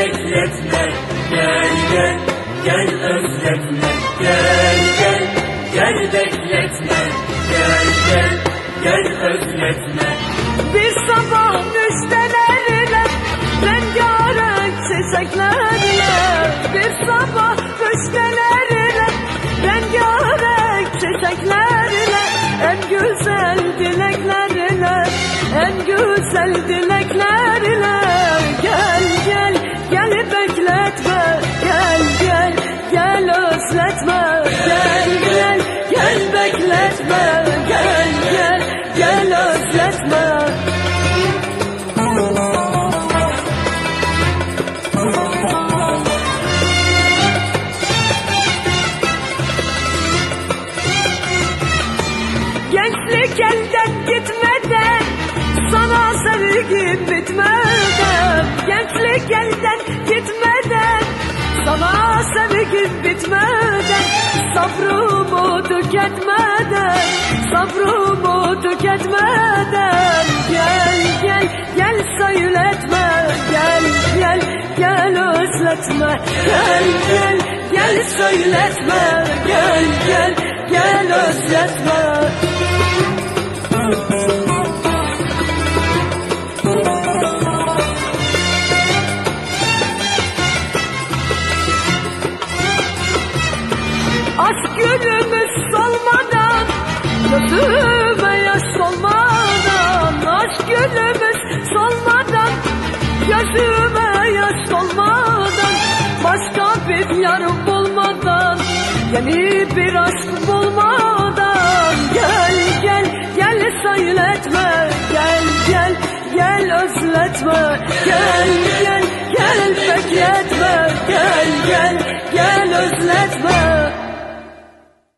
bekletme Gel gel gel özletme Gel gel gel bekletme Gel gel gel özletme Bir sabah müjdeleriyle Rengarenk çiçeklerle Bir sabah müjdeleriyle Rengarenk çiçeklerle En güzel dileklerle En güzel dileklerle gel özletme Gel gel gel bekletme Gel gel gel özletme Gençlik elden gitmeden Sana sevgim bitmeden. Gençlik elden gitmeden Sana sevgim bitmeden Sabrımı tüketmeden Sabrımı tüketmeden. Gel gel gel söyletme Gel gel gel özletme. Gel gel gel söyletme Gel gel gel özletme Gözüme yaş solmadan Aşk gülümüz solmadan Gözüme yaş solmadan. Başka bir yarım bulmadan Yeni bir aşk bulmadan. Gel gel gel söyletme. Gel gel gel özletme. Gel gel gel bekletme Gel gel gel özletme